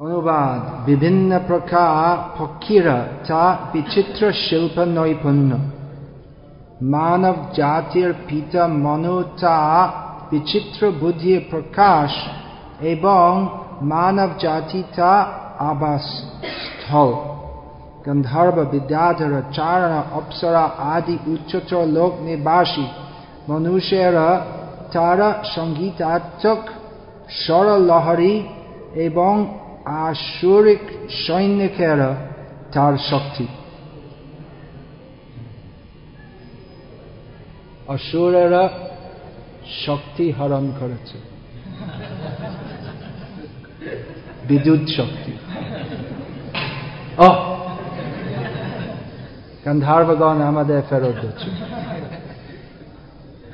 অনুবাদ, বিভিন্ন প্রকার পক্ষীরা তা বিচিত্র শিল্প নৈপুণ্য। মানব জাতির পিতা মনু তা বিচিত্র বুদ্ধির প্রকাশ এবং মানব জাতি তা আবাস স্থল গন্ধর্ব বিদ্যাধর চারণ, অপ্সরা আদি উচ্চতর লোক নিবাসী, মনুষ্যেরা তারা সঙ্গীতাত্মক সরলহরী এবং আসুরিক সৈনিকেরা তার শক্তি। অসুরেরা শক্তি হরণ করেছে। বিদ্যুৎ শক্তি। ও গান্ধার্বগণ আমাদের ফেরত দিচ্ছে।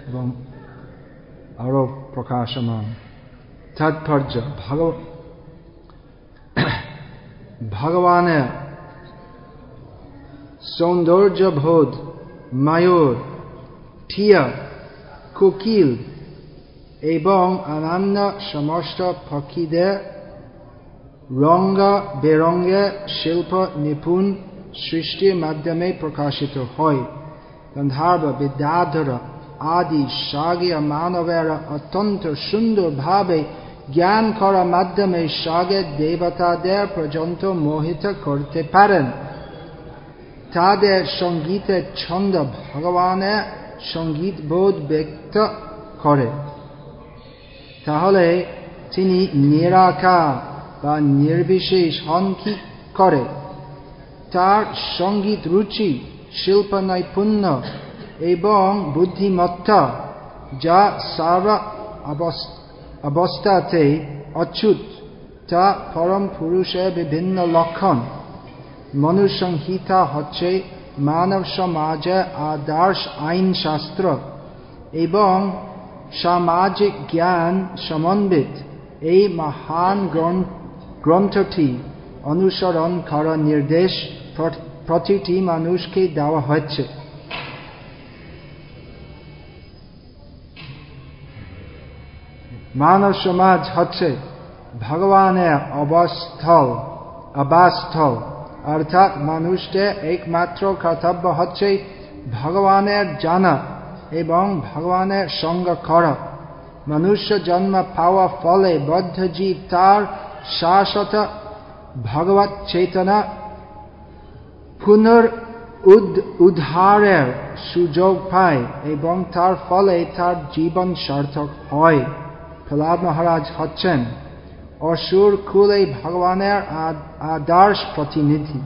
এবং আরও প্রকাশমান। তাৎপর্য ভগবানের সৌন্দর্যবোধ মায়ুর, ঠিয়া, কোকিল এবং অন্যান্য সমস্ত পক্ষীদের রঙ্গ বেরঙ্গে শিল্প নিপুণ সৃষ্টির মাধ্যমে প্রকাশিত হয়। গন্ধার্ব বিদ্যাধর আদি সাগীয় মানবেরা অত্যন্ত সুন্দরভাবে জ্ঞান করার মাধ্যমে সাগের দেবতাদের পর্যন্ত মোহিত করতে পারেন। তাদের সঙ্গীতের ছন্দ ভগবানের সংগীত বোধ ব্যক্ত করে। তাহলে তিনি নিরাকার বা নির্বিশেষ হন করে? তার সংগীত রুচি শিল্প নৈপুণ্য এবং বুদ্ধিমত্তা, যা সারা অবস্থাতে অচ্যুত তা পরম পুরুষের বিভিন্ন লক্ষণ। মনুসংহিতা হচ্ছে মানব সমাজের আদর্শ আইনশাস্ত্র এবং সামাজিক জ্ঞান সমন্বিত। এই মহান গ্রন্থটি অনুসরণ করার নির্দেশ প্রতিটি মানুষকে দেওয়া হচ্ছে মানব সমাজ হচ্ছে ভগবানের অবস্থল আবাসস্থল অর্থাৎ মানুষদের একমাত্র কর্তব্য হচ্ছে ভগবানের জানা এবং ভগবানের সঙ্গ করা। মনুষ্য জন্ম পাওয়া ফলে বদ্ধ জীব তার শাশ্বত ভগবত চেতনা পুনর উদ্ধারের সুযোগ পায় এবং তার ফলে তার জীবন সার্থক হয়। প্রহ্লাদ মহারাজ হচ্ছেন অসুর কুলে ভগবানের আদর্শ প্রতিনিধি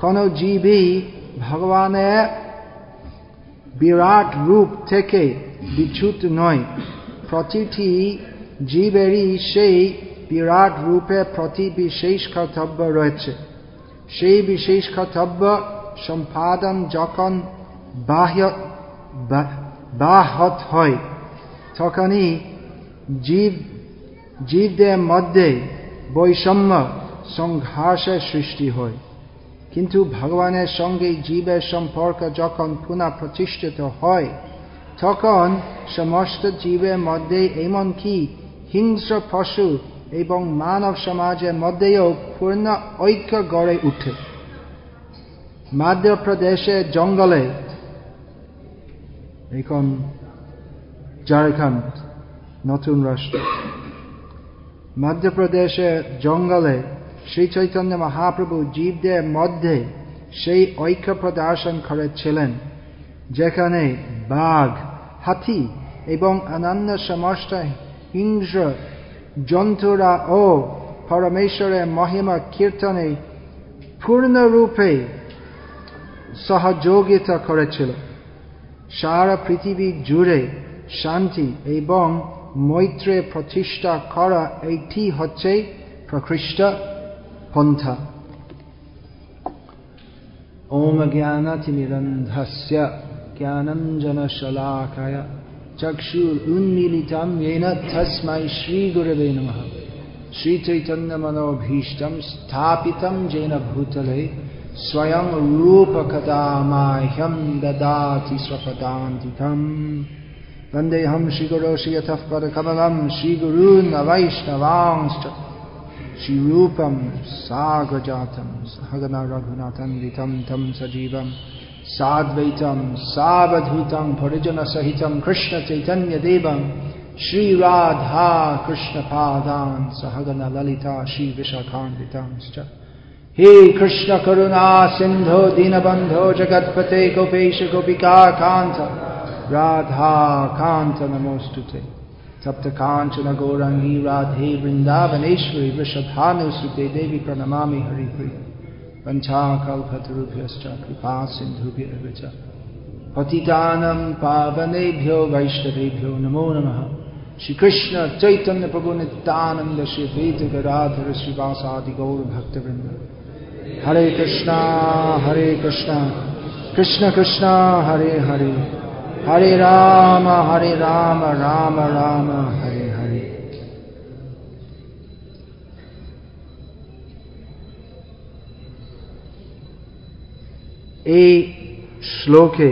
কোন জীবই ভগবানের বিরাট রূপ থেকে বিচ্যুত নয় প্রতিটি জীবেরই সেই বিরাট রূপে প্রতি বিশেষ কর্তব্য রয়েছে সেই বিশেষ কর্তব্য সম্পাদন যখন বাহ্য বাহত হয় তখনই জীব, জীবদের মধ্যে বৈষম্য সংঘর্ষের সৃষ্টি হয়। কিন্তু ভগবানের সঙ্গে জীবের সম্পর্ক যখন পুনঃ প্রতিষ্ঠিত হয়, তখন সমস্ত জীবের মধ্যে এমনকি হিংস্র পশু এবং মানব সমাজের মধ্যেও পূর্ণ ঐক্য গড়ে উঠে। মধ্যপ্রদেশের জঙ্গলে এখন ঝাড়খণ্ড। নতুন রাষ্ট্র। মধ্যপ্রদেশের জঙ্গলে শ্রী চৈতন্য মহাপ্রভু জীবদের মধ্যে সেই ঐক্য প্রদর্শন করেছিলেন, যেখানে বাঘ, হাতি এবং অন্যান্য সমস্ত হিংস্র জন্তুরা ও পরমেশ্বরের মহিমা কীর্তনে পূর্ণরূপে সহযোগিতা করেছিল। সারা পৃথিবী জুড়ে শান্তি এবং মৈত্রে প্রতিষ্ঠা করা এটি হচ্ছে প্রকৃষ্ট পন্থা। ওম জ্ঞানাতিমিরন্ধস্য জ্ঞানঞ্জনশলাকায় চক্ষুরুন্মিলিতম येन तस्मै श्रीगुरवे नमः श्रीचैतन्यमनोभीष्टं स्थापितं येन भूतले स्वयं रूपकदामाह्यं ददाति स्वपदान्तिकम् वन्देऽहं श्रीगुरो श्रीयतः पदकमलं श्रीगुरून् वैष्णवांश्च श्रीरूपं साग्रजातं सहगन रघुनाथन्वितं तं सजीवं साद्वैतं सावधूतं परिजनसहितं कृष्णचैतन्यदेवं श्रीराधा कृष्णपादान् सहगन ललिता श्रीविशाखान्वितांश्च हे कृष्ण करुणा सिन्धो दीनबन्धो जगत्पते गोपेश गोपिका कान्त राधा कान्त नमोऽस्तु ते तप्त काञ्चन गौरङ्गी राधे वृन्दावनेश्वरी वृषभानुसुते देवी प्रणमामि हरिप्रिय। पञ्चाकल्पतरुभ्यश्च कृपा सिन्धुभ्यः च पतितानं पावनेभ्यो वैष्णवेभ्यो नमो नमः। श्रीकृष्ण चैतन्य प्रभु नित्यानंद श्री वेद गराधर श्रीवासादि गौर भक्तवृंद हरे कृष्णा हरे कृष्णा। कृष्ण, कृष्णा, हरे हरे। हरे राम हरे राम राम राम हरे हरे এই শ্লোকে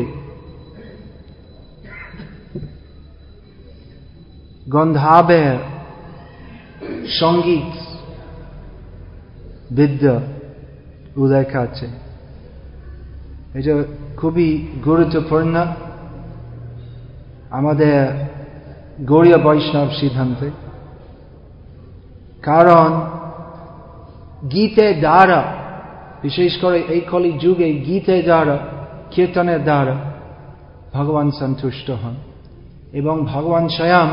গন্ধাবের সঙ্গীত বিদ্যা উল্লেখ আছে এটা খুবই গুরুত্বপূর্ণ আমাদের গৌরীয় বৈষ্ণব সিদ্ধান্তে। কারণ গীতে দ্বারা, বিশেষ করে এই কলি যুগে গীতে দ্বারা কীর্তনের দ্বারা ভগবান সন্তুষ্ট হন এবং ভগবান স্বয়ং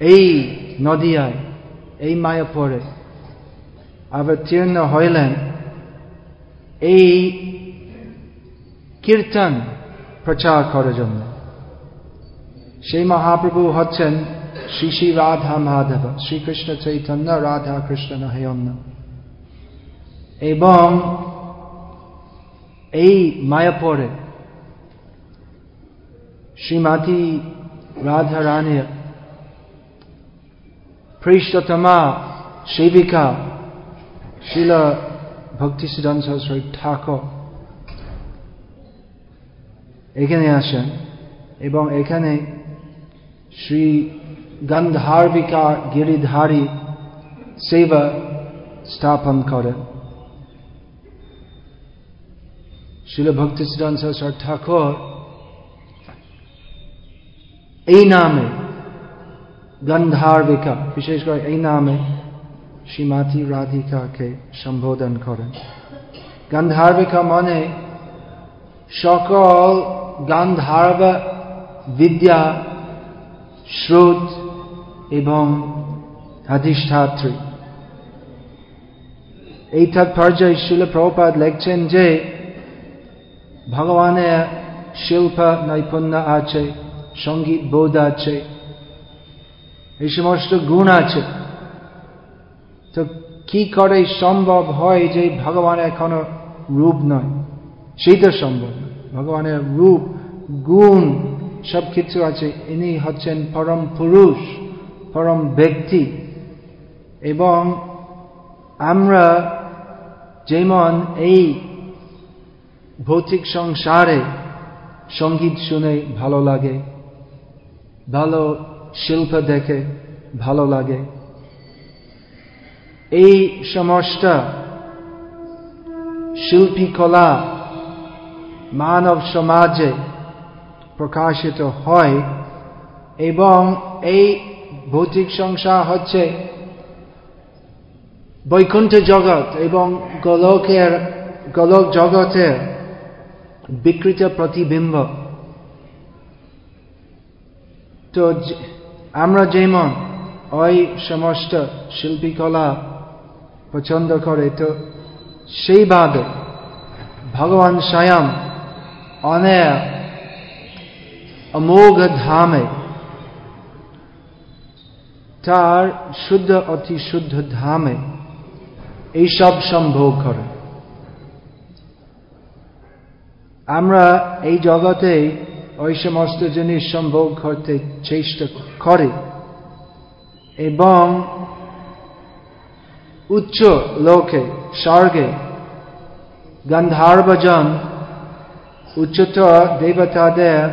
এই নদিয়ায়, এই মায়াপুরে অবতীর্ণ হইলেন। এই কীর্তন প্রচার করার জন্য। সেই মহাপ্রভু হচ্ছেন শ্রী শ্রী রাধা মাধব, শ্রীকৃষ্ণ চৈতন্য, রাধা কৃষ্ণ নহেয়ন্য এবং এই মায়াপরে শ্রীমতী রাধা রানীর পৃষ্ঠতমা সেবিকা, শিল ভক্তি সিদ্ধান্ত সরস্বতী ঠাকুর এখানে আসেন এবং এখানে শ্রী গন্ধার্বিকা গিরিধারী সেবা স্থাপন করেন। শিল ভক্তি সিদ্ধান্ত ঠাকুর, এই নামে গন্ধার্বিকা, বিশেষ করে এই নামে শ্রীমাতী রাধিকাকে সম্বোধন করেন। গন্ধার্বিকা মানে সকল গান্ধার্ব বিদ্যা শ্রুত এবং অধিষ্ঠাত্রী। এই তাৎপর্য শিল প্রপাত লেখছেন যে, ভগবানের শিল্প নৈপুণ্য আছে সংগীত বোধ আছে, এই সমস্ত গুণ আছে। তো কি করে সম্ভব হয় যে ভগবানের কোনো রূপ নয়? সেই তো সম্ভব ভগবানের রূপ, গুণ সব কিছু আছে। ইনি হচ্ছেন পরম পুরুষ, পরম ব্যক্তি। এবং আমরা যেমন এই ভৌতিক সংসারে সংগীত শুনে ভালো লাগে, ভালো শিল্প দেখে ভালো লাগে, এই সমস্ত শিল্পী কলা মানব সমাজে প্রকাশিত হয় এবং এই ভৌতিক সংসার হচ্ছে বৈকুণ্ঠ জগৎ এবং গোলকের, গোলক জগতের বিকৃত প্রতিবিম্ব। তো আমরা যেমন ওই সমস্ত শিল্পীকলা পছন্দ করে, তো সেইভাবে ভগবান স্বয়ং অনেক অমোঘ ধামে। তার শুদ্ধ, অতি শুদ্ধ ধামে এইসব সম্ভব করে। আমরা এই জগতে ওই সমস্ত জিনিস সম্ভব করতে চেষ্টা করি এবং উচ্চ লোকে, স্বর্গে, গন্ধার্বজন উচ্চতর দেবতাদের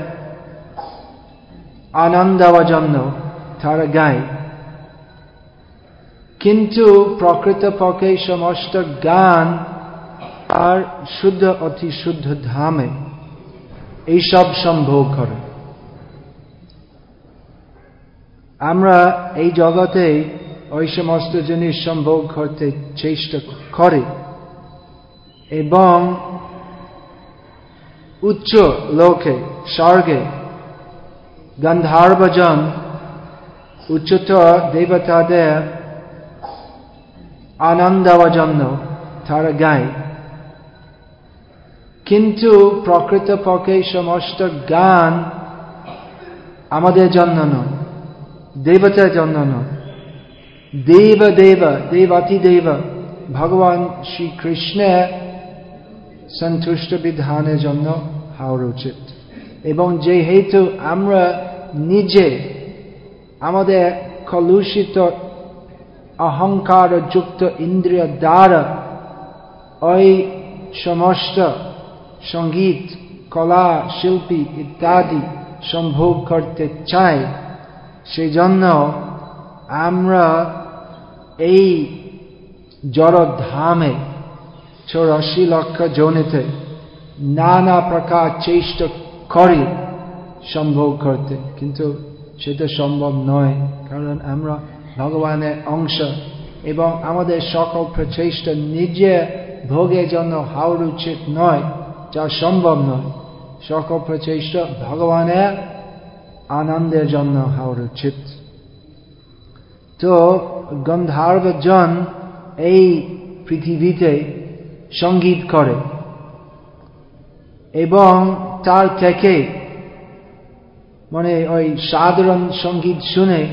আনন্দ দেওয়ার জন্য তারা গায়। কিন্তু প্রকৃতপক্ষে সমস্ত গান আর শুদ্ধ, অতি শুদ্ধ ধামে এইসব সম্ভব করে। আমরা এই জগতে ওই সমস্ত জিনিস সম্ভব করতে চেষ্টা করে এবং উচ্চ লোকে, স্বর্গে। গন্ধার্বজন, উচ্চতর দেবতাদের আনন্দ জন্য তারা গায় কিন্তু প্রকৃতপক্ষে সমস্ত গান আমাদের জন্য নয় দেবতার জন্য নয় দেব দেব, দেবাতি দেব, ভগবান শ্রীকৃষ্ণের সন্তুষ্ট বিধানের জন্য হওয়ার উচিত। এবং যেহেতু আমরা নিজে আমাদের কলুষিত অহংকার যুক্ত ইন্দ্রিয় দ্বারা ওই সমস্ত সংগীত, কলা, শিল্পী ইত্যাদি সম্ভব করতে চাই সেই জন্য আমরা এই জড়ধামে চৌরাশি লক্ষ জনিতে নানা প্রকার চেষ্টা করি সম্ভব করতে কিন্তু সেটা সম্ভব নয়, কারণ আমরা ভগবানের অংশ এবং আমাদের সকল প্রচেষ্টা নিজে ভোগের জন্য হাওড় উচিত নয়, যা সম্ভব নয়। সকল প্রচেষ্টা ভগবানের আনন্দের জন্য হওয়ার উচিত তো গন্ধার্বজন এই পৃথিবীতে সংগীত করে। এবং তার থেকে মানে ওই সাধারণ সংগীত শুনে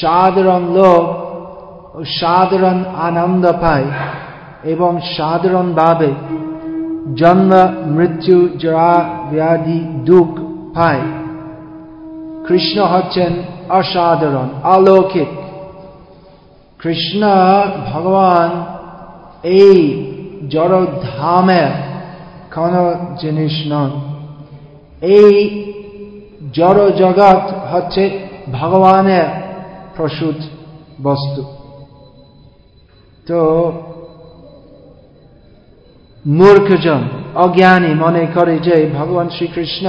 সাধারণ লোক সাধারণ আনন্দ পায় এবং সাধারণভাবে জন্ম, মৃত্যু, জরা, ব্যাধি, দুঃখ পায়। কৃষ্ণ হচ্ছেন অসাধারণ, অলৌকিক। কৃষ্ণ, ভগবান এই জড়ধামের কোন জিনিস নন এই জড় জগৎ হচ্ছে ভগবানের প্রসূত বস্তু। তো মূর্খজন, অজ্ঞানী মনে করে যে ভগবান শ্রীকৃষ্ণ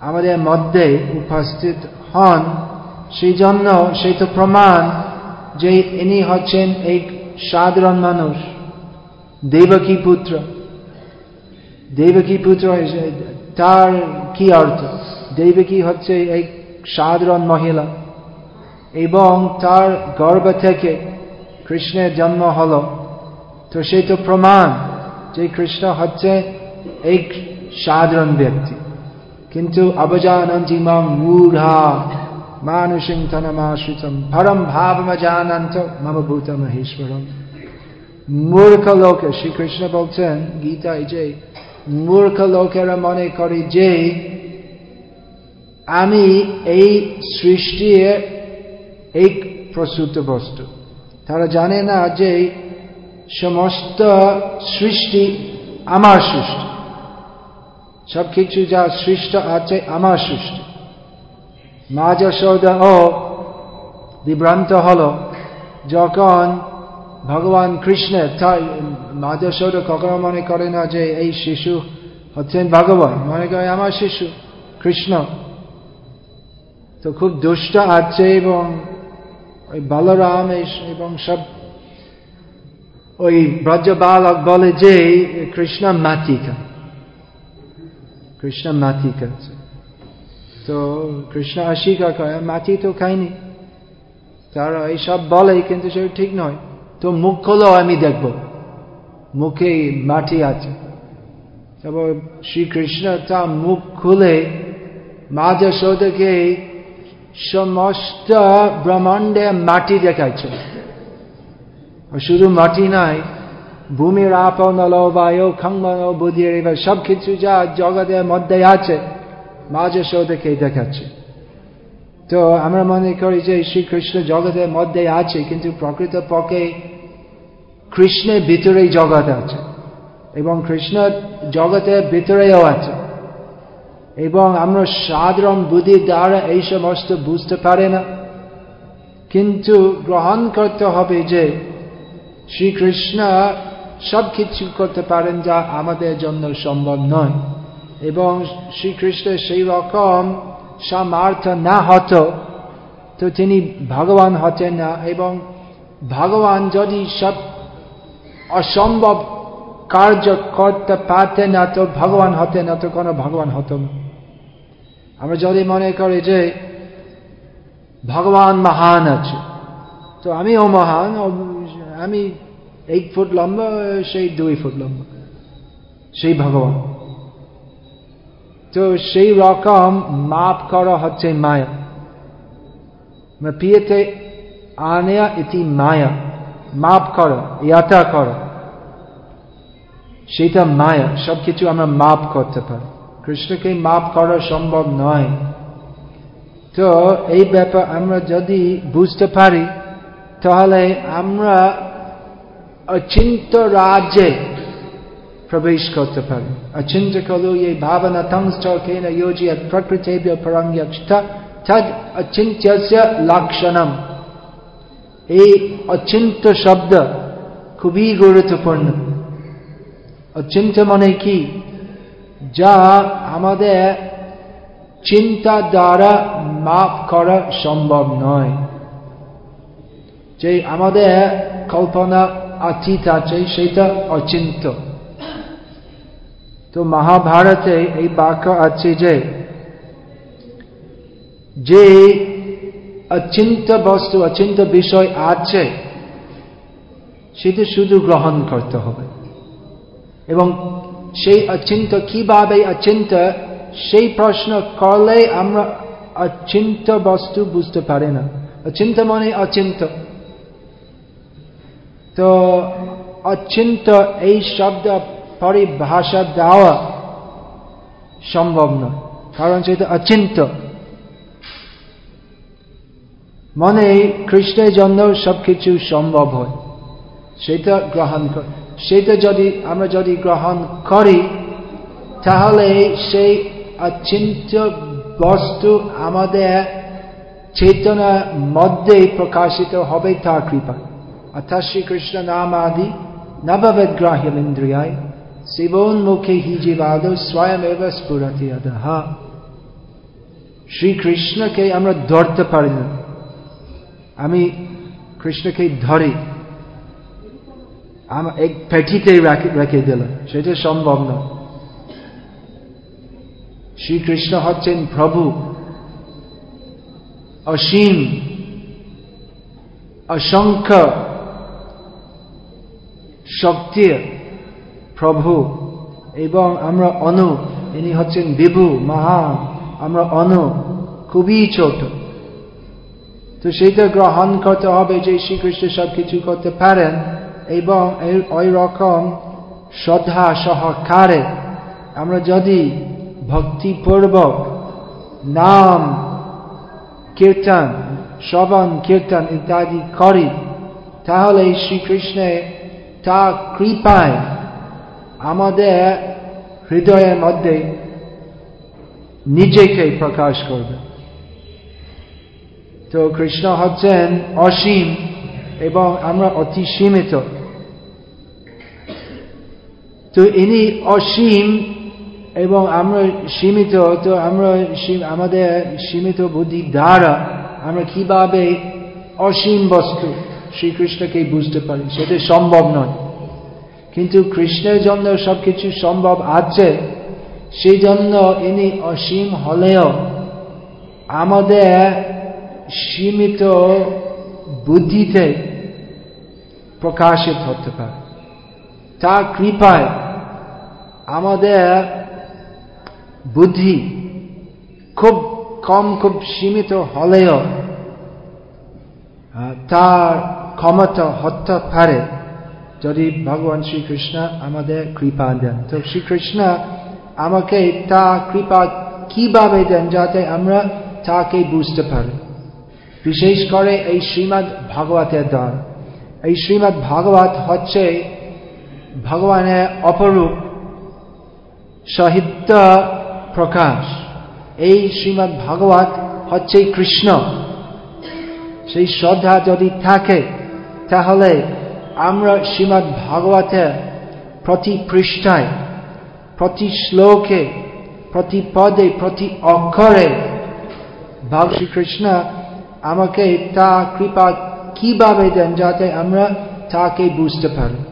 আমাদের মধ্যে উপস্থিত হন সেই জন্য সেই তো প্রমাণ যে ইনি হচ্ছেন এক সাধারণ মানুষ। দেবকী পুত্র দেবকী পুত্র তার কি অর্থ দেবকী হচ্ছে এক সাধারণ মহিলা এবং তার গর্ভ থেকে কৃষ্ণের জন্ম হল। তো সেই তো প্রমাণ যে কৃষ্ণ হচ্ছে এক সাধারণ ব্যক্তি। কিন্তু অবজানন্তি মাং মূঢ়া মানুষিং তনমাশ্রিতম। পরম ভাবমজানন্ত মম ভূত মহেশ্বরম মূর্খ লোকে শ্রীকৃষ্ণ বলছেন গীতায় যে মূর্খ লোকেরা মনে করে যে আমি এই সৃষ্টির এক প্রসূত বস্তু তারা জানে না যে সমস্ত সৃষ্টি আমার সৃষ্টি সব কিছু যা সৃষ্ট আছে আমার সৃষ্টি মা যশোদা ও বিভ্রান্ত হল যখন ভগবান কৃষ্ণের তাই মা যশোদা কখনো মনে করে না যে এই শিশু হচ্ছেন ভগবান। মনে করে আমার শিশু কৃষ্ণ। তো খুব দুষ্ট আছে এবং ওই বলরাম এবং সব ওই ব্রজ বালক বলে যে কৃষ্ণ মাতিকা। কৃষ্ণ মাটি খাচ্ছে তো কৃষ্ণ অস্বীকার করে মাটি তো খায়নি তারা এইসব বলে কিন্তু সেটা ঠিক নয়। তো মুখ খোলো আমি দেখব। মুখে মাটি আছে। তারপর শ্রীকৃষ্ণ তা মুখ খুলে মা যশোদকে সমস্ত ব্রহ্মাণ্ডে মাটি দেখাচ্ছে শুধু মাটি নাই, ভূমির আপ নল বায়ু খঙ্গন বুদ্ধির এবার সব কিছু যা জগতের মধ্যে আছে মা যশোদাকে দেখাচ্ছে। তো আমরা মনে করি যে শ্রীকৃষ্ণ জগতের মধ্যে আছে, কিন্তু প্রকৃত পক্ষে কৃষ্ণের ভিতরেই জগৎ আছে। এবং কৃষ্ণ জগতের ভিতরেও আছে। এবং আমরা সাধারণ বুদ্ধি দ্বারা এই সমস্ত বুঝতে পারে না। কিন্তু গ্রহণ করতে হবে যে শ্রীকৃষ্ণ সব কিছু করতে পারেন যা আমাদের জন্য সম্ভব নয়। এবং শ্রীকৃষ্ণের সেই রকম সামার্থ না হতো, তো তিনি ভগবান হতেন না। এবং ভগবান যদি সব অসম্ভব কার্য করতে পারতেন না তো ভগবান হতেন না তো কোনো ভগবান হতো না। আমরা যদি মনে করি যে ভগবান মহান আছে, তো আমি ও মহান আমি এক ফুট লম্বা, সেই দুই ফুট লম্বা, সেই ভগবান। তো সেই রকম মাপ করা হচ্ছে মায়া। পিয়েতে আনেয়া ইতি মায়া। মাপ করো ইয়াতা করো। সেটা মায়া, সবকিছু আমরা মাপ করতে পারি। কৃষ্ণকে মাপ করা সম্ভব নয়। তো এই ব্যাপার আমরা যদি বুঝতে পারি, তাহলে আমরা অচিন্ত রাজ্যে প্রবেশ করতে পারি। অচিন্ত কলু এই ভাবনা তংস্থকেন যোজি প্রকৃতেভ্য পরঙ্গক্ষ তদ অচিন্ত্য লক্ষণম। এই অচিন্ত শব্দ খুবই গুরুত্বপূর্ণ। অচিন্ত মানে কি? যা আমাদের চিন্তা দ্বারা মাপ করা সম্ভব নয়। যে আমাদের কল্পনা অতীত আছে, সেটা অচিন্ত। তো মহাভারতে এই বাক্য আছে যে যে অচিন্ত বস্তু অচিন্ত বিষয় আছে। সেটি শুধু গ্রহণ করতে হবে। এবং সেই অচিন্ত কীভাবে অচিন্ত সেই প্রশ্ন করলে আমরা অচিন্ত বস্তু বুঝতে পারি না। অচিন্ত মানে অচিন্ত তো অচিন্ত এই শব্দ পরিভাষা দেওয়া সম্ভব নয়। কারণ সেটা অচিন্ত মনে কৃষ্ণের জন্য সবকিছু সম্ভব হয়। সেটা গ্রহণ সেটা যদি আমরা যদি গ্রহণ করি, তাহলে সেই অচিন্ত বস্তু আমাদের চেতনার মধ্যে প্রকাশিত হবে তার কৃপা। অর্থাৎ শ্রীকৃষ্ণ নাম আদি নববেদ্রাহ্যম ইন্দ্রিয়ায় শিবোন্মুখী হি জীবাদ স্বয়ং এব স্ফুরতি শ্রীকৃষ্ণকে আমরা ধরতে পারি না। আমি কৃষ্ণকে ধরি। আমার এক পেটিতে রেখে দিলাম। সেটা সম্ভব নয় শ্রীকৃষ্ণ হচ্ছেন প্রভু। অসীম। অসংখ্য শক্তির প্রভু। এবং আমরা অনু। ইনি হচ্ছেন বিভু, মহান। আমরা অনু। খুবই ছোট। তো সেইটা গ্রহণ করতে হবে যে শ্রীকৃষ্ণ সব কিছু করতে পারেন এবং ওই রকম শ্রদ্ধা সহকারে আমরা যদি ভক্তিপূর্বক নাম, কীর্তন, শ্রবণ, কীর্তন ইত্যাদি করি, তাহলে শ্রীকৃষ্ণে তা কৃপায় আমাদের হৃদয়ের মধ্যে নিজেকে প্রকাশ করবে। তো কৃষ্ণ হচ্ছেন অসীম এবং আমরা অতি সীমিত। তো ইনি অসীম এবং আমরা সীমিত, তো আমরা আমাদের সীমিত বুদ্ধি দ্বারা আমরা কীভাবে অসীম বস্তু শ্রীকৃষ্ণকে বুঝতে পারি সেটা সম্ভব নয়। কিন্তু কৃষ্ণের জন্য সবকিছু সম্ভব আছে, সেই জন্য ইনি অসীম হলেও আমাদের সীমিত বুদ্ধিতে প্রকাশিত হতে পারে। তার কৃপায় আমাদের বুদ্ধি খুব কম, খুব সীমিত হলেও তার ক্ষমতা হতে পারে যদি ভগবান শ্রীকৃষ্ণ আমাদের কৃপা দেন। তো শ্রীকৃষ্ণ আমাকে তা কৃপা কীভাবে দেন যাতে আমরা তাকে বুঝতে পারি? বিশেষ করে এই শ্রীমৎ ভাগবতের দ্বারা। এই শ্রীমৎ ভাগবত হচ্ছে ভগবানের অপরূপ সাহিত্য প্রকাশ। এই শ্রীমৎ ভাগবত হচ্ছে কৃষ্ণ। সেই শ্রদ্ধা যদি থাকে, তাহলে আমরা শ্রীমৎ ভাগবতের প্রতি পৃষ্ঠায়, প্রতি শ্লোকে, প্রতি পদে, প্রতি অক্ষরে ভাব শ্রীকৃষ্ণ আমাকে তা কৃপা কীভাবে দেন যাতে আমরা তাকে বুঝতে পারি?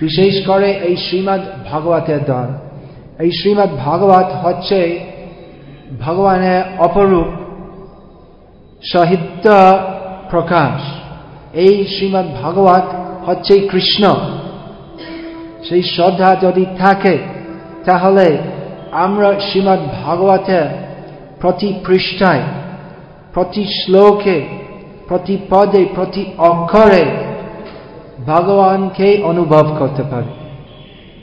বিশেষ করে এই শ্রীমৎ ভাগবতের দ্বারা। এই শ্রীমৎ ভাগবত হচ্ছে ভগবানের অপরূপ সাহিত্য প্রকাশ। এই শ্রীমৎ ভাগবত হচ্ছে কৃষ্ণ। সেই শ্রদ্ধা যদি থাকে, তাহলে আমরা শ্রীমৎ ভাগবতের প্রতি পৃষ্ঠায় প্রতি শ্লোকে, প্রতি পদে, প্রতি অক্ষরে ভগবানকে অনুভব করতে পারি।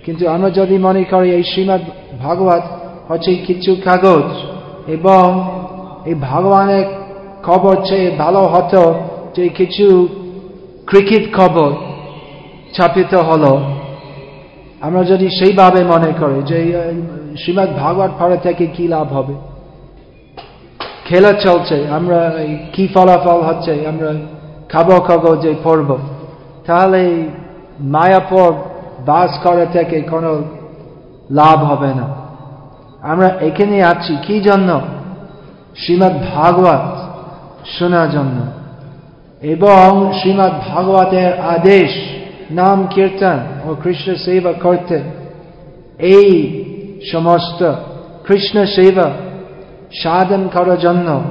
কিন্তু আমরা যদি মনে করি এই শ্রীমৎ ভাগবত হচ্ছে কিছু কাগজ এবং এই ভগবানের খবর চেয়ে ভালো হতো যে কিছু ক্রিকেট খবর ছাপিত হলো। আমরা যদি সেইভাবে মনে করি যে শ্রীমৎ ভাগবত পড়া থেকে কি লাভ হবে? খেলা চলছে, আমরা কি ফলাফল হচ্ছে, আমরা খাব খাব যে পড়ব। তাহলে মায়াপুর বাস করা থেকে কোনো লাভ হবে না। আমরা এখানে আছি কি জন্য? শ্রীমৎ ভাগবত শোনার জন্য। এবং শ্রীমৎ ভাগবতের আদেশ, নাম, কীর্তন ও কৃষ্ণ সেবা করতে এই সমস্ত কৃষ্ণ সেবা সাধন করার জন্য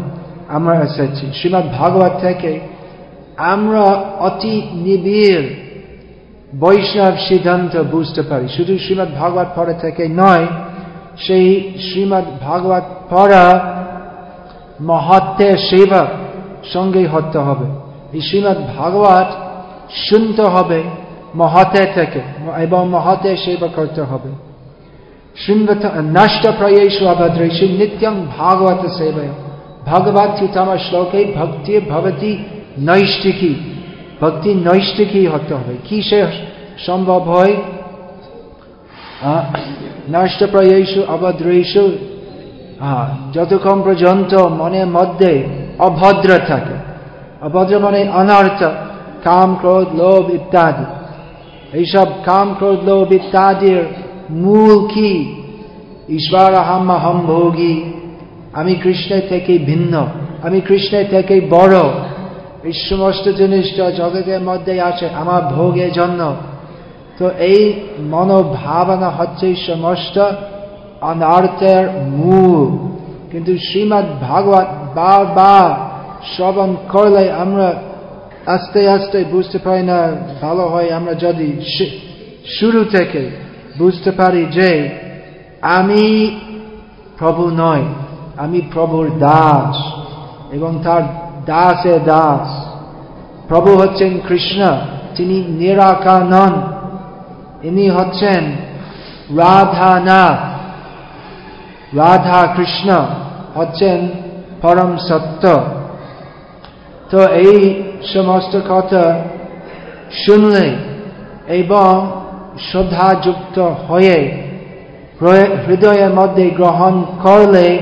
আমরা এসেছি। শ্রীমৎ ভাগবত থেকে আমরা অতি নিবিড় বৈষ্ণব সিদ্ধান্ত বুঝতে পারি। শুধু শ্রীমৎ ভাগবত পড়া থেকে নয়, সেই শ্রীমৎ ভাগবত পড়া মহাত্মের সেবা সঙ্গে হতে হবে। এই শ্রীমৎ ভাগবত শুনতে হবে মহাতে থেকে এবং মহাতে সেবা করতে হবে। Srimvata Nashtaprayeshu Abhadreshu Nityam Bhagavata Sevaya. Bhagavad Gitama Shloke Bhakti Bhavati Naishtiki. Bhakti Naishtiki Hotte Hobe. Kishe Shambhav Hoy Nashtaprayeshu Abhadreshu যতক্ষণ পর্যন্ত মনের মধ্যে অভদ্র থাকে অভদ্র মানে অনার্থ কাম ক্রোধ লোভ ইত্যাদি এইসব কাম ক্রোধ লোভ ইত্যাদির মূল কি ঈশ্বর আহাম হম ভোগী। আমি কৃষ্ণের থেকে ভিন্ন, আমি কৃষ্ণের থেকে বড়। এই সমস্ত জিনিসটা জগতের মধ্যে আছে, আমার ভোগের জন্য। তো এই মনোভাবনা হচ্ছে সমস্ত অনার্থের মূল। কিন্তু শ্রীমৎ ভাগবত বারবার শ্রবণ করলে আমরা আস্তে আস্তে বুঝতে পারি না, ভালো হয় আমরা যদি শুরু থেকে বুঝতে পারি যে আমি প্রভু নয় আমি প্রভুর দাস এবং তার দাসে দাস। প্রভু হচ্ছেন কৃষ্ণ, তিনি নিরাকার নন, ইনি হচ্ছেন রাধা নাথ রাধা কৃষ্ণ হচ্ছেন পরম সত্য। তো এই সমস্ত কথা শুনলে এবং শ্রদ্ধাযুক্ত হয়ে হৃদয়ের মধ্যে গ্রহণ করলে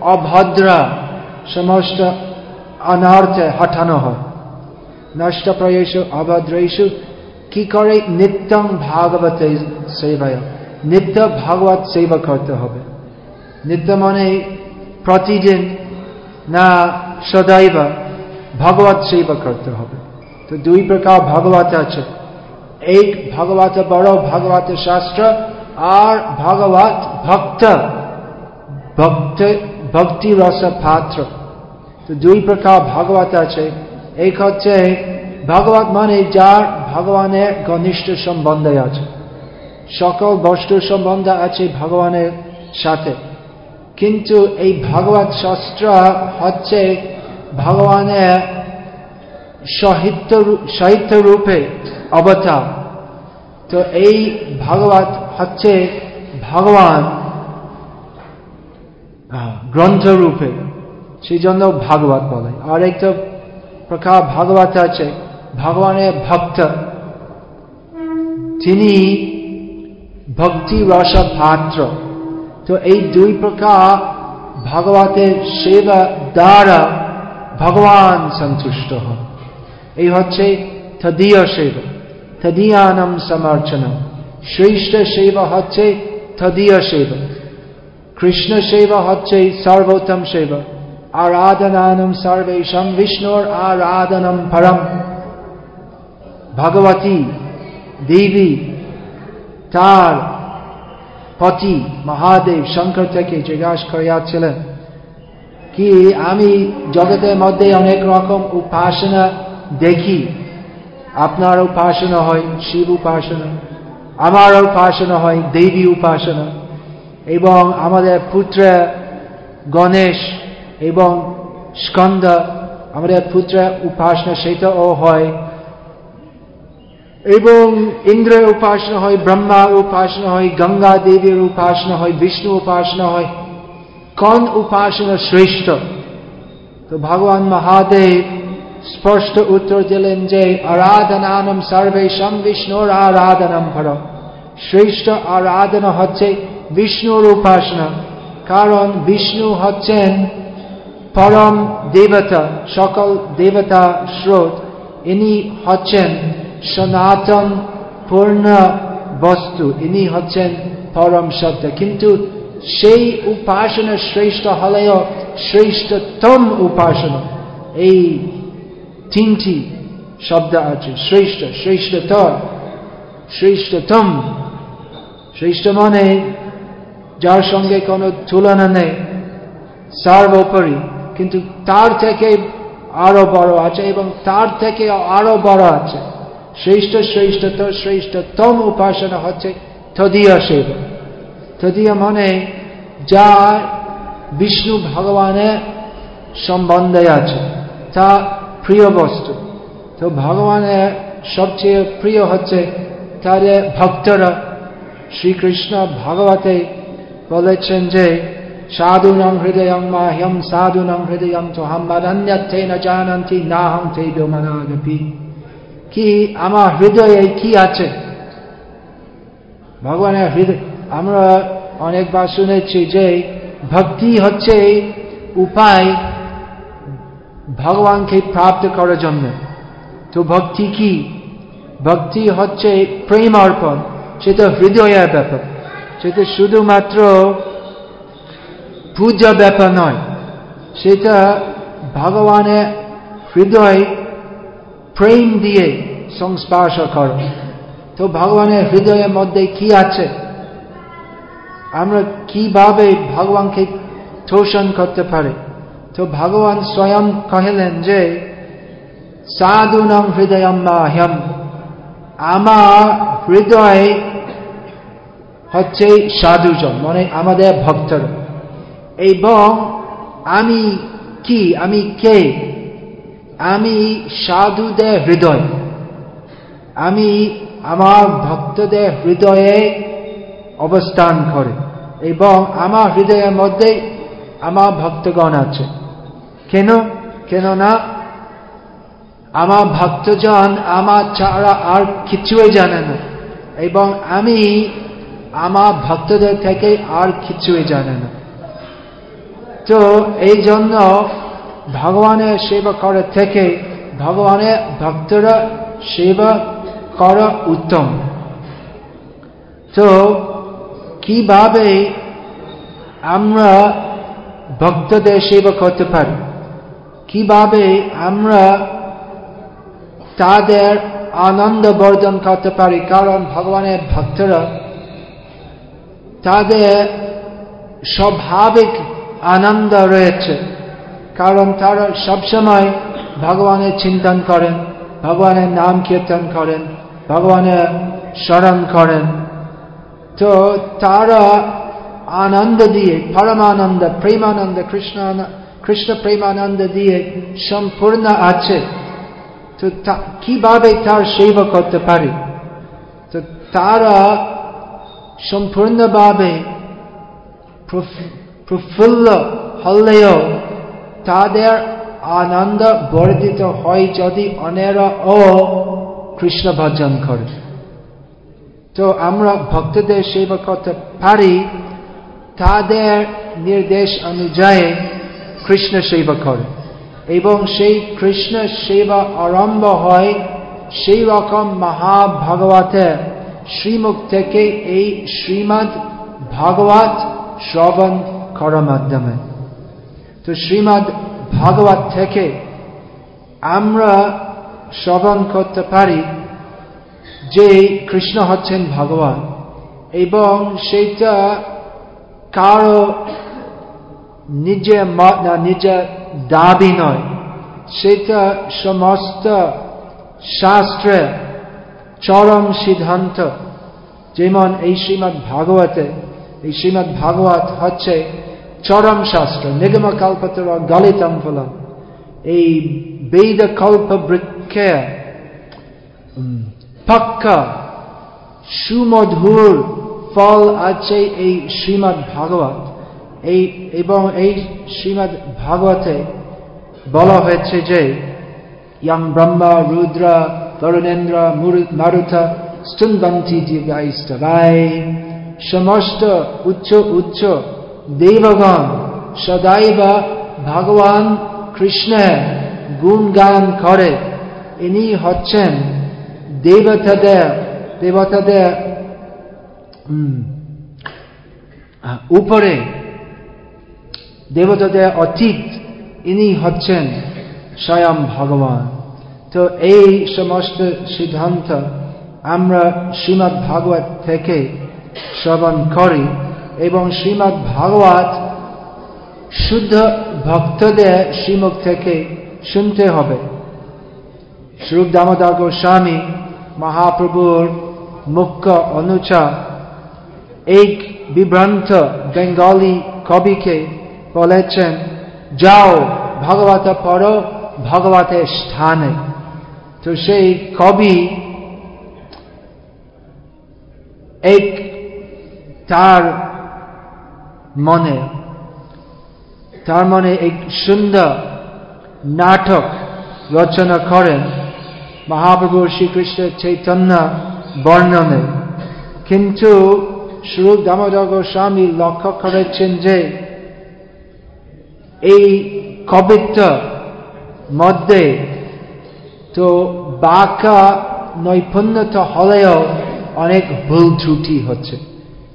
অভদ্র সমস্ত অনর্থে হঠানো হয়। নষ্ট প্রয়েশু অভদ্রেশু কি করে নিত্যম ভাগবত সেবায়? নিত্য ভাগবত সেবা করতে হবে। নিত্য মানে প্রতিদিন না সদাইব ভগবত সেবা করতে হবে। তো দুই প্রকার ভগবত আছে। এক ভগবত বড় ভগবত শাস্ত্র আর ভগবত ভক্ত ভক্ত ভক্তি রস পাত্র তো দুই প্রকার ভগবত আছে এক হচ্ছে ভগবত মানে যার ভগবানের ঘনিষ্ঠ সম্বন্ধে আছে সকল বস্তুর সম্বন্ধ আছে ভগবানের সাথে কিন্তু এই ভগবত শাস্ত্র হচ্ছে ভগবানের সাহিত্য সাহিত্য রূপে অবতার। তো এই ভাগবত হচ্ছে ভগবান গ্রন্থ রূপে সেই জন্য ভাগবত বলে। আর একটা প্রকার ভাগবত আছে, ভগবানের ভক্ত। তিনি ভক্তি রস পাত্র। তো এই দুই প্রকার ভগবতের সেবা দ্বারা ভগবান সন্তুষ্ট হন। এই হচ্ছে তদীয় সেবা। তদীয়ানম সমর্চনম। শ্রেষ্ঠ সেবা হচ্ছে তদীয় সেবা। কৃষ্ণ সেবা হচ্ছে সর্বোত্তম সেবা। আরাধনানম সর্বেশম বিষ্ণুর আরাধনম পরম। ভগবতী, দেবী, তার পতি, মহাদেব, শঙ্কর থেকে জিজ্ঞাসা করিয়াছিলেন, কি আমি জগতের মধ্যে অনেক রকম উপাসনা দেখি আপনার উপাসনা হয়, শিব উপাসনা। আমার উপাসনা হয়, দেবী উপাসনা। এবং আমাদের পুত্র গণেশ এবং স্কন্দ, আমাদের পুত্র উপাসনা, সেটাও হয়। এবং ইন্দ্রের উপাসনা হয় ব্রহ্মার উপাসনা হয়, গঙ্গা দেবীর উপাসনা হয়, বিষ্ণু উপাসনা হয়। কোন উপাসনা শ্রেষ্ঠ? তো ভগবান মহাদেব স্পষ্ট উত্তর দিলেন যে আরাধনানম সর্বেশম বিষ্ণুর আরাধনম ফর শ্রেষ্ঠ আরাধনা হচ্ছে বিষ্ণুর উপাসনা কারণ বিষ্ণু হচ্ছেন পরম দেবতা, সকল দেবতা স্রোত। ইনি হচ্ছেন সনাতন পূর্ণ বস্তু, ইনি হচ্ছেন পরম শব্দ কিন্তু সেই উপাসনা শ্রেষ্ঠ হলেও শ্রেষ্ঠতম উপাসনা, এই তিনটি শব্দ আছে, শ্রেষ্ঠ, শ্রেষ্ঠতর, শ্রেষ্ঠতম। শ্রেষ্ঠ মানে যার সঙ্গে কোনো তুলনা নেই, সর্বোপরি। কিন্তু তার থেকে আরও বড় আছে এবং তার থেকে আরও বড় আছে। শ্রেষ্ঠ শ্রেষ্ঠত শ্রেষ্ঠতম উপাসনা হচ্ছে তদীয় সেবা। তদীয় মানে যা বিষ্ণু ভগবানের সম্বন্ধে আছে। তা প্রিয় বস্তু। তো ভগবানের সবচেয়ে প্রিয় হচ্ছে তাদের ভক্তরা। শ্রীকৃষ্ণ ভগবতে বলেছেন যে সাধু সাধুনং হৃদয়ং মাহ্যম সাধুনং হৃদয়ং তো হাম হাম্বারণ্যে না জানন্তি না হং তে মনাগপি কি, আমার হৃদয়ে কি আছে? ভগবানের হৃদয়, আমরা অনেকবার শুনেছি যে, ভক্তি হচ্ছে উপায় ভগবানকে প্রাপ্ত করার জন্য। তো ভক্তি কি? ভক্তি হচ্ছে প্রেম অর্পণ। সেটা হৃদয়ের ব্যাপার। সেটা শুধুমাত্র পূজা ব্যাপার নয়। সেটা ভগবানের হৃদয় প্রেম দিয়ে সংস্পর্শ কর। তো ভগবানের হৃদয়ের মধ্যে কি আছে? আমরা কীভাবে ভগবানকে শোষণ করতে পারি? তো ভগবান স্বয়ং কহিলেন যে সাধুনং হৃদয় মাহ্যম। আমার হৃদয় হচ্ছে সাধুজন মানে আমাদের ভক্তর। এবং আমি কি, আমি কে? আমি সাধুদের হৃদয়। আমি আমার ভক্তদের হৃদয়ে অবস্থান করে। এবং আমার হৃদয়ের মধ্যে আমার ভক্তগণ আছে। কেন? কেন না আমার ভক্তজন আমার ছাড়া আর কিছুই জানে না। এবং আমি আমার ভক্তদের থেকে আর কিছুই জানে না। তো এই জন্য ভগবানের সেবা করার থেকে ভগবানের ভক্তরা সেবা করা উত্তম। তো কীভাবে আমরা ভক্তদের সেবা করতে পারি? কীভাবে আমরা তাদের আনন্দ বর্ধন করতে পারি? কারণ ভগবানের ভক্তরা তাদের স্বাভাবিক আনন্দ রয়েছে। কারণ তারা সবসময় ভগবানের চিন্তন করেন, ভগবানের নাম কীর্তন করেন, ভগবানের স্মরণ করেন। তো তারা আনন্দ দিয়ে, পরমানন্দ, প্রেমানন্দ কৃষ্ণ কৃষ্ণ প্রেমানন্দ দিয়ে সম্পূর্ণ আছে, তো কীভাবে তার সেবা করতে পারি? তো তারা সম্পূর্ণভাবে প্রফুল্ল হলেও তাদের আনন্দ বর্ধিত হয় যদি অনেরা ও কৃষ্ণ ভজন করে। তো আমরা ভক্তদের সেবা করতে পারি, তাদের নির্দেশ অনুযায়ী কৃষ্ণ সেবা করে। এবং সেই কৃষ্ণ সেবা আরম্ভ হয় সেই রকম মহাভাগবতের শ্রীমুখ থেকে এই শ্রীমদ ভাগবত শ্রবণ করার মাধ্যমে। তো শ্রীমদ ভাগবত থেকে আমরা শ্রবণ করতে পারি যে কৃষ্ণ হচ্ছেন ভগবান। এবং সেইটা কারও নিজের মত না নিজের দাবি নয়। সেটা সমস্ত শাস্ত্রে চরম সিদ্ধান্ত। যেমন এই শ্রীমৎ ভাগবতে, এই শ্রীমৎ ভাগবত হচ্ছে চরম শাস্ত্র। নিগম কল্পতর গলিতম ফলম। এই বেদ কল্প বৃক্ষে পাক্কা সুমধুর ফল আছে এই শ্রীমৎ ভাগবত। এই এবং এই শ্রীমৎ ভাগবতে বলা হয়েছে যে, ইয়ং ব্রহ্মা, রুদ্র, তরুণেন্দ্র মারুথা স্তুন্দন্তি দিব্যাইস্তবাই সমস্ত উচ্চ উচ্চ দেবগণ সদাইব ভগবান কৃষ্ণের গুণগান করে। ইনি হচ্ছেন দেবতাদের দেবতাদের উপরে দেবতাদের অতীত, ইনি হচ্ছেন স্বয়ং ভগবান। তো এই সমস্ত সিদ্ধান্ত আমরা শ্রীমৎ ভাগবত থেকে শ্রবণ করি এবং শ্রীমৎ ভাগবত শুদ্ধ ভক্তদের শ্রীমুখ থেকে শুনতে হবে। শ্রুপ দামোদর গোস্বামী, মহাপ্রভুর মুখ্য অনুচা এক বিভ্রান্ত বেঙ্গলি কবিকে বলেছেন, যাও, ভগবত পর ভগবতের স্থানে। তো সেই কবি এক তার মনে তার মনে এক সুন্দর নাটক রচনা করেন মহাপ্রভু শ্রীকৃষ্ণ চৈতন্য বর্ণনে। কিন্তু স্বরূপ দামোদর গোস্বামী লক্ষ্য করেছেন যে এই কবিত্ব মধ্যে তো বাঁকা নৈপুণ্যতা হলেও অনেক ভুল ত্রুটি হচ্ছে।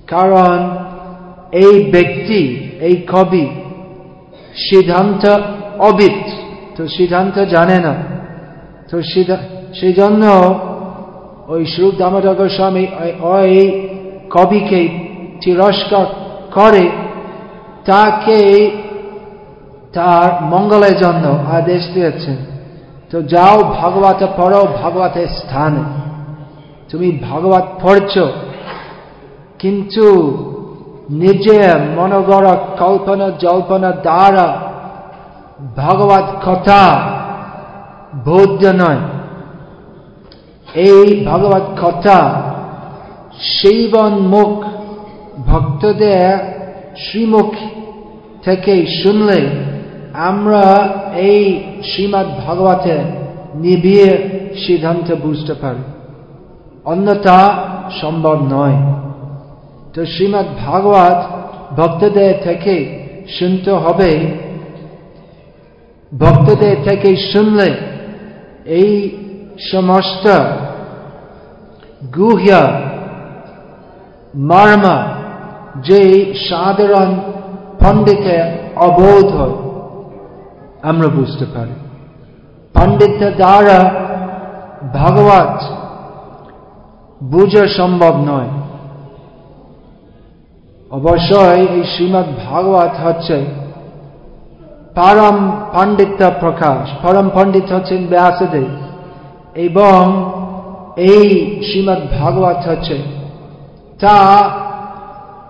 কারণ এই ব্যক্তি, এই কবি সিদ্ধান্ত অবিত, তো সিদ্ধান্ত জানে না। তো সেই জন্য ওই শ্রুপ দামোদর স্বামী ওই কবিকে তিরস্কার করে তাকে তার মঙ্গলের জন্য আদেশ দিয়েছেন। তো যাও ভাগবত পড়ো, ভাগবতের স্থানে। তুমি ভাগবত পড়ছ, কিন্তু নিজের মনোগর কল্পনা জল্পনা দ্বারা ভগবত কথা বৌদ্ধ নয়। এই ভগবত কথা মুখ ভক্তদের শ্রীমুখ থেকে শুনলে আমরা এই শ্রীমৎ ভাগবতে নিবিয়ে সিদ্ধান্ত বুঝতে পারি। অন্যতা সম্ভব নয়। তো শ্রীমৎ ভাগবত ভক্তদের থেকে শুনতে হবে। ভক্তদের থেকে শুনলে এই সমস্ত গুহ্য, মর্ম যে সাধারণ পণ্ডিতের অবোধ হয় আমরা বুঝতে পারি। পণ্ডিত দ্বারা ভগবত বুঝা সম্ভব নয়। অবশ্যই এই শ্রীমৎ ভাগবত হচ্ছে পরম পণ্ডিত প্রকাশ। পরম পণ্ডিত হচ্ছেন ব্যাসদেব। এবং এই শ্রীমৎ ভাগবত হচ্ছে তা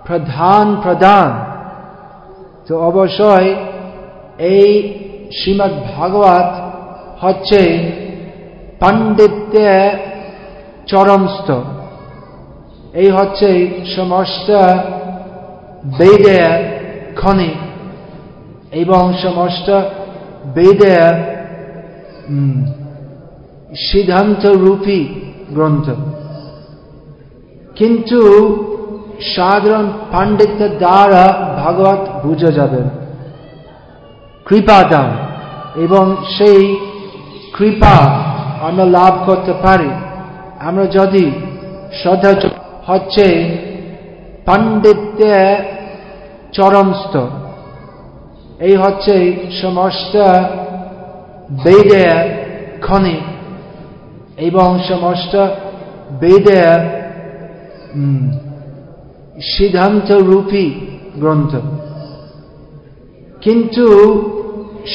প্রধান প্রধান তো অবশ্যই এই শ্রীমৎ ভাগবত হচ্ছে পাণ্ডিত্যের চরমস্ত এই হচ্ছে সমস্ত বেদের খনি এবং সমস্ত বেদের সিদ্ধান্ত রূপী গ্রন্থ। কিন্তু সাধারণ পাণ্ডিত্য দ্বারা ভাগবত বুঝা যাবে কৃপা দান এবং সেই কৃপা আমরা লাভ করতে পারি। আমরা যদি শ্রদ্ধা হচ্ছে, পাণ্ডিত্যে চরম স্তর এই হচ্ছে সমস্ত বেদের খনি, এবং সমস্ত বেদের সিদ্ধান্ত রূপী গ্রন্থ। কিন্তু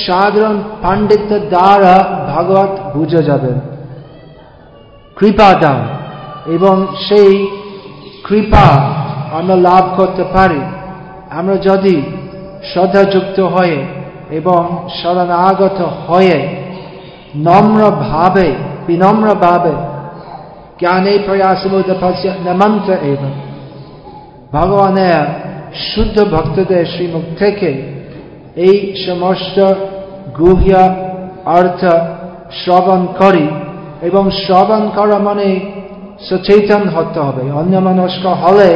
সাধারণ পাণ্ডিত্য দ্বারা ভাগবত বুঝা যাবে কৃপা দান এবং সেই কৃপা আমরা লাভ করতে পারি। আমরা যদি শ্রদ্ধাযুক্ত হয়ে এবং শরণাগত হয়ে নম্রভাবে, বিনম্রভাবে জ্ঞানে প্রয়াসমুদপস্য নমন্ত্র এবং ভগবানের শুদ্ধ ভক্তদের শ্রীমুখ থেকে এই সমস্ত গুহ্য অর্থ শ্রবণ করি এবং শ্রবণ করা মানে সচেতন হতে হবে। অন্য মনস্ক হলে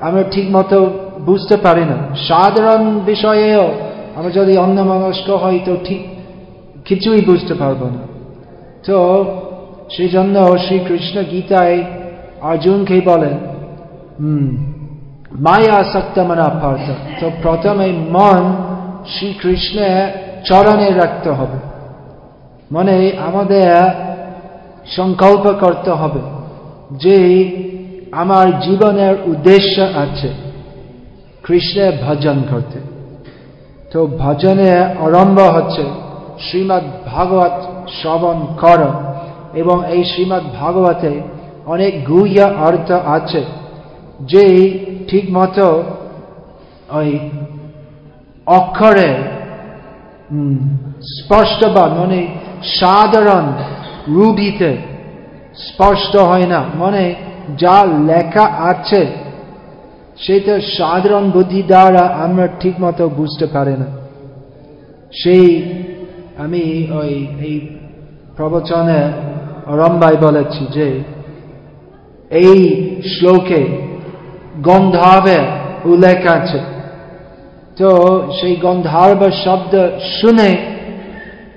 আমরা ঠিক মতো বুঝতে পারি না। সাধারণ বিষয়েও আমরা যদি অন্য মনস্ক হই তো ঠিক কিছুই বুঝতে পারব না। তো সেই জন্য শ্রীকৃষ্ণ গীতায় অর্জুনকে বলেন মায়া সত্যমনা পার্থ তো প্রথমে মন শ্রীকৃষ্ণের চরণে রাখতে হবে। মানে আমাদের সংকল্প করতে হবে যে আমার জীবনের উদ্দেশ্য আছে কৃষ্ণের ভজন করতে। তো ভজনে আরম্ভ হচ্ছে শ্রীমৎ ভাগবত শ্রবণ কর এবং এই শ্রীমৎ ভাগবতে অনেক গুহ্য অর্থ আছে যে ঠিক মতো ওই অক্ষরে স্পষ্টবাদ মানে সাধারণ রুবিতে স্পষ্ট হয় না। মানে যা লেখা আছে, সেটা সাধারণ বুদ্ধি দ্বারা আমরা ঠিক মতো বুঝতে পারি না। সেই আমি ওই, এই প্রবচনে রম্বাই বলেছি যে, এই শ্লোকে গন্ধার্বের উল্লেখ আছে। তো সেই গন্ধার্ব শব্দ শুনে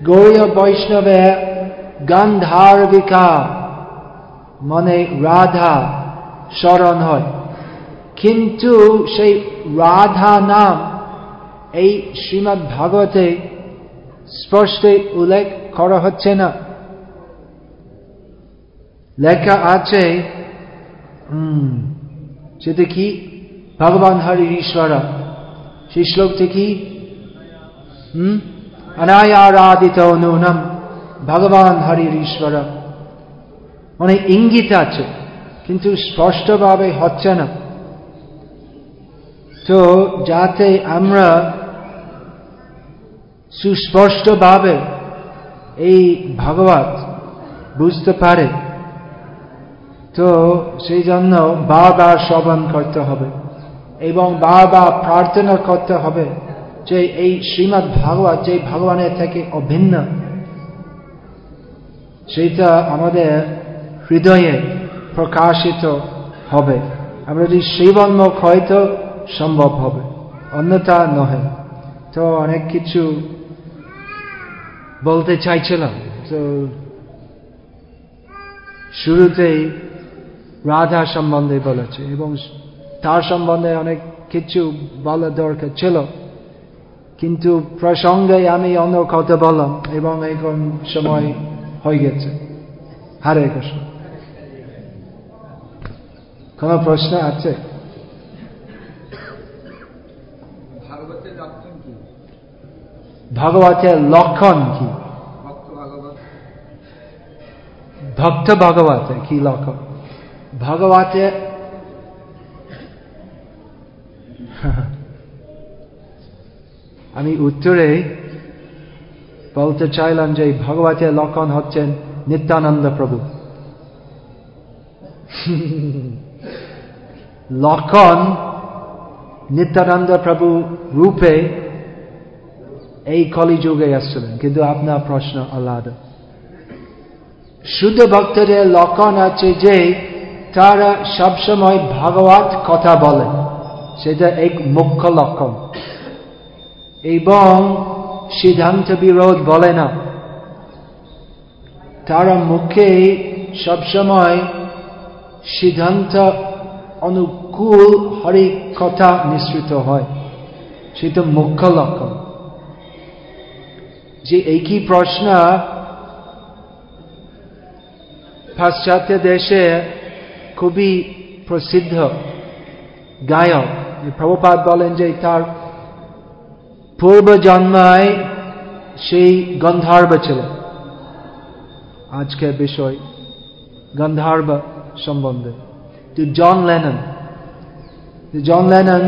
গৌরীয় বৈষ্ণবে গান্ধার্বিকা মনে রাধা স্মরণ হয়। কিন্তু সেই রাধা নাম এই শ্রীমৎ ভাগবতে স্পষ্ট উল্লেখ করা হচ্ছে না। লেখা আছে সেটা কি? ভগবান হরি ঈশ্বরা। সেই শ্লোকটি কি হম? অনায়ারাদিত নূনম, ভগবান হরির ঈশ্বর মানে ইঙ্গিত আছে, কিন্তু স্পষ্টভাবে হচ্ছে না। তো যাতে আমরা সুস্পষ্টভাবে এই ভাগবত বুঝতে পারে, তো সেই জন্য বারবার শ্রবণ করতে হবে। এবং বারবার প্রার্থনা করতে হবে যে এই শ্রীমৎ ভাগবত, যে ভগবানের থেকে অভিন্ন সেটা আমাদের হৃদয়ে প্রকাশিত হবে। আমরা যদি শ্রীবন্মুখ হয়তো সম্ভব হবে, অন্যথা নহে। তো অনেক কিছু বলতে চাইছিলাম। তো শুরুতেই রাধা সম্বন্ধে বলেছে এবং তার সম্বন্ধে অনেক কিছু বলা দরকার ছিল। কিন্তু প্রসঙ্গে আমি অন্য কথা বললাম এবং এখন সময় হয়ে গেছে। হারে কৃষ্ণ। কোন প্রশ্ন আছে? ভগবতের লক্ষণ কি? ভক্ত ভগবতে কি লক্ষণ? ভগবতে আমি উত্তরে বলতে চাইলাম যে ভগবতের লক্ষণ হচ্ছেন নিত্যানন্দ প্রভু। লক্ষণ নিত্যানন্দ প্রভু রূপে এই কলিযুগে আসছিলেন, কিন্তু আপনার প্রশ্ন আলাদা। শুদ্ধ ভক্তদের লক্ষণ আছে যে তারা সবসময় ভাগবত কথা বলে। সেটা এক মুখ্য লক্ষণ এবং সিদ্ধান্ত বিরোধ বলে না। তারা মুখে সবসময় সিদ্ধান্ত অনুকূল হরি কথা মিশ্রিত হয়। সেটা মুখ্য লক্ষণ যে একই প্রশ্ন পাশ্চাত্য দেশে খুবই প্রসিদ্ধ, গায়ক প্রভুপাত বলেন যে তার পূর্ব জন্মায় সেই গন্ধার্ব ছিল আজকের বিষয় গন্ধার্ব সম্বন্ধে তো জন লেনন জন লেনন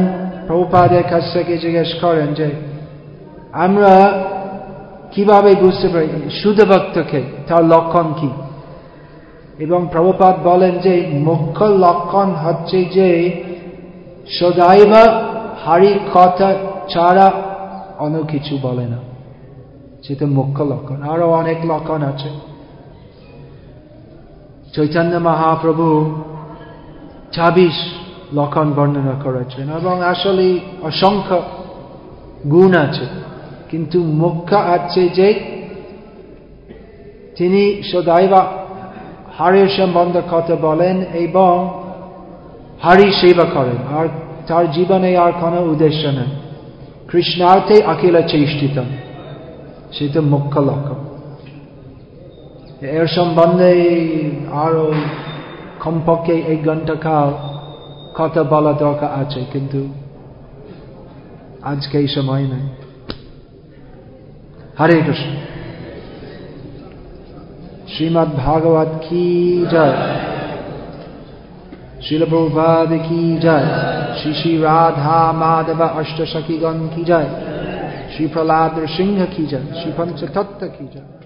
প্রভুপাদের কাছ থেকে জিজ্ঞেস করেন যে আমরা কীভাবে বুঝতে পারি শুদ্ধ ভক্তকে তার লক্ষণ কি এবং প্রভুপাত বলেন যে মুখ্য লক্ষণ হচ্ছে যে সদাইব হারি কথা ছাড়া অন্য কিছু বলে না। সেটা মুখ্য লক্ষণ। আরও অনেক লক্ষণ আছে। চৈতন্য মহাপ্রভু ছাবিশ লক্ষণ বর্ণনা করেছেন এবং আসলে অসংখ্য গুণ আছে। কিন্তু মুখ্য আছে যে তিনি সদাইবা হারের সম্বন্ধে কথা বলেন এবং হারি সেবা করেন আর তার জীবনে আর কোনো উদ্দেশ্য নেই কৃষ্ণার্থে আকিলা চেষ্টিত সেটা মুখ্য লক্ষ্য এর সম্বন্ধে আরও কমপক্ষে এক ঘণ্টা কাল কথা বলা দরকার আছে কিন্তু আজকে এই সময় নেই হরে কৃষ্ণ শ্রীমৎ ভাগবত কি জয় শিল প্রভাদ কি জয়? শ্রী শ্রী রাধা মাধব অষ্ট সখীগণ কি জয়? শ্রী প্রহ্লাদ সিংহ কি জয়? শ্রী পঞ্চতত্ত্ব কি জয়?